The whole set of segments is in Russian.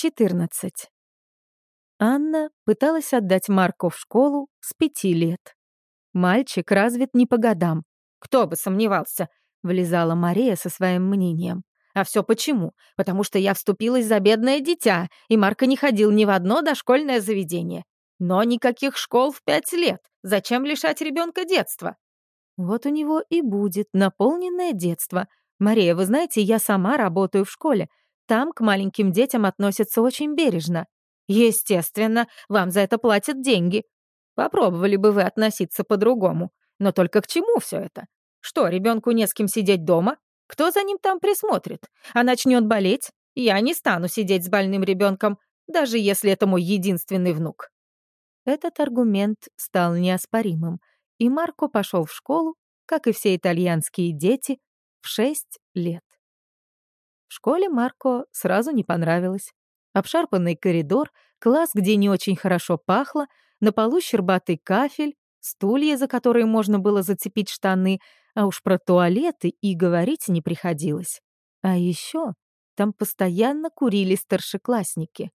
14. Анна пыталась отдать Марко в школу с пяти лет. Мальчик развит не по годам. Кто бы сомневался, влезала Мария со своим мнением. А все почему? Потому что я вступилась за бедное дитя, и Марко не ходил ни в одно дошкольное заведение. Но никаких школ в пять лет. Зачем лишать ребенка детства? Вот у него и будет наполненное детство. Мария, вы знаете, я сама работаю в школе. Там к маленьким детям относятся очень бережно. Естественно, вам за это платят деньги. Попробовали бы вы относиться по-другому. Но только к чему все это? Что, ребенку не с кем сидеть дома? Кто за ним там присмотрит? А начнет болеть? Я не стану сидеть с больным ребенком, даже если это мой единственный внук. Этот аргумент стал неоспоримым, и Марко пошел в школу, как и все итальянские дети, в шесть лет. В школе Марко сразу не понравилось. Обшарпанный коридор, класс, где не очень хорошо пахло, на полу щербатый кафель, стулья, за которые можно было зацепить штаны, а уж про туалеты и говорить не приходилось. А еще там постоянно курили старшеклассники.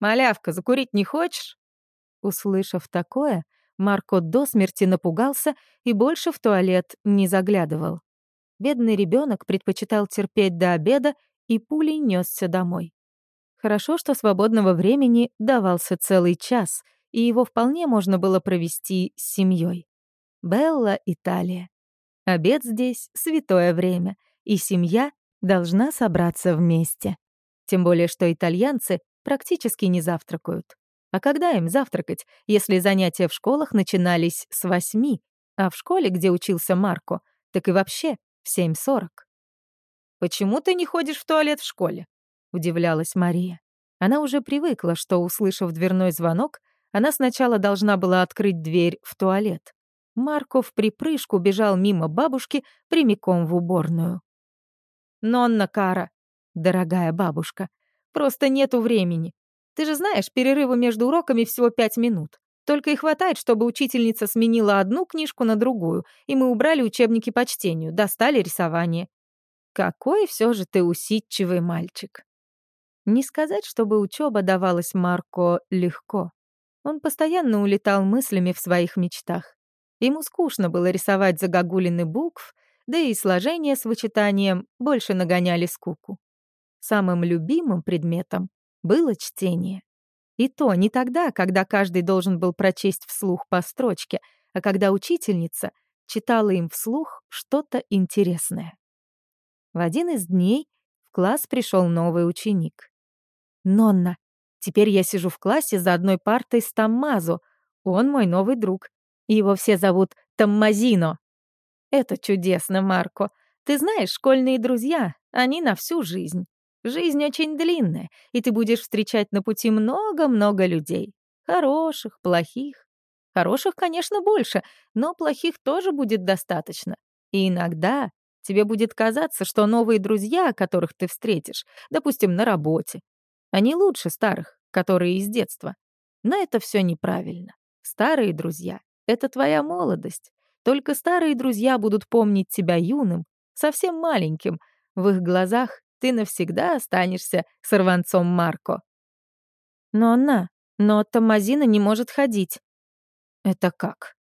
«Малявка, закурить не хочешь?» Услышав такое, Марко до смерти напугался и больше в туалет не заглядывал. Бедный ребенок предпочитал терпеть до обеда и пулей несся домой. Хорошо, что свободного времени давался целый час, и его вполне можно было провести с семьей. Белла, Италия. Обед здесь — святое время, и семья должна собраться вместе. Тем более, что итальянцы практически не завтракают. А когда им завтракать, если занятия в школах начинались с восьми, а в школе, где учился Марко, так и вообще в 7.40. «Почему ты не ходишь в туалет в школе?» — удивлялась Мария. Она уже привыкла, что, услышав дверной звонок, она сначала должна была открыть дверь в туалет. Марко в припрыжку бежал мимо бабушки прямиком в уборную. «Нонна Кара, дорогая бабушка, просто нету времени. Ты же знаешь, перерывы между уроками всего пять минут. Только и хватает, чтобы учительница сменила одну книжку на другую, и мы убрали учебники по чтению, достали рисование. Какой все же ты усидчивый мальчик. Не сказать, чтобы учеба давалась Марко легко. Он постоянно улетал мыслями в своих мечтах. Ему скучно было рисовать загогулины букв, да и сложения с вычитанием больше нагоняли скуку. Самым любимым предметом было чтение. И то не тогда, когда каждый должен был прочесть вслух по строчке, а когда учительница читала им вслух что-то интересное. В один из дней в класс пришел новый ученик. «Нонна, теперь я сижу в классе за одной партой с Таммазо. Он мой новый друг. Его все зовут Таммазино». «Это чудесно, Марко. Ты знаешь, школьные друзья, они на всю жизнь. Жизнь очень длинная, и ты будешь встречать на пути много-много людей. Хороших, плохих. Хороших, конечно, больше, но плохих тоже будет достаточно. И иногда тебе будет казаться, что новые друзья, которых ты встретишь, допустим, на работе, они лучше старых, которые из детства. Но это все неправильно. Старые друзья — это твоя молодость. Только старые друзья будут помнить тебя юным, совсем маленьким. В их глазах ты навсегда останешься сорванцом Марко. Но она, но Томазина не может ходить. Это как?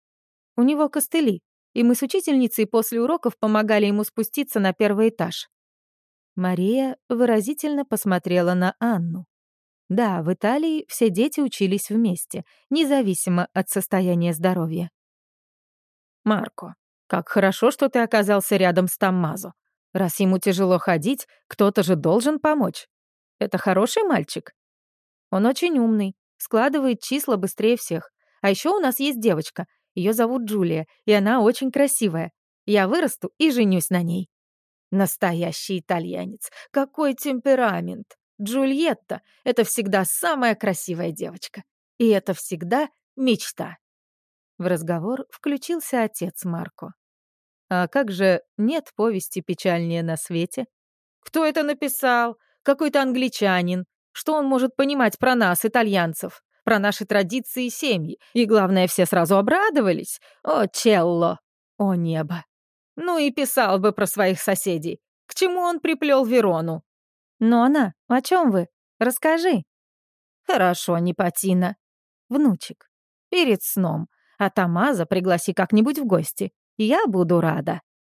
У него костыли, и мы с учительницей после уроков помогали ему спуститься на первый этаж. Мария выразительно посмотрела на Анну. Да, в Италии все дети учились вместе, независимо от состояния здоровья. «Марко, как хорошо, что ты оказался рядом с Таммазо. Раз ему тяжело ходить, кто-то же должен помочь. Это хороший мальчик? Он очень умный, складывает числа быстрее всех. А еще у нас есть девочка. Ее зовут Джулия, и она очень красивая. Я вырасту и женюсь на ней. Настоящий итальянец. Какой темперамент. Джульетта — это всегда самая красивая девочка. И это всегда мечта. В разговор включился отец Марко. А как же нет повести печальнее на свете? Кто это написал? Какой-то англичанин. Что он может понимать про нас, итальянцев? Про наши традиции и семьи? И главное, все сразу обрадовались. О, Челло! О, небо! Ну и писал бы про своих соседей. К чему он приплел Верону? Но она, о чем вы? Расскажи». «Хорошо, Непатина. Внучек, перед сном. А Тамаза пригласи как-нибудь в гости. Я буду рада».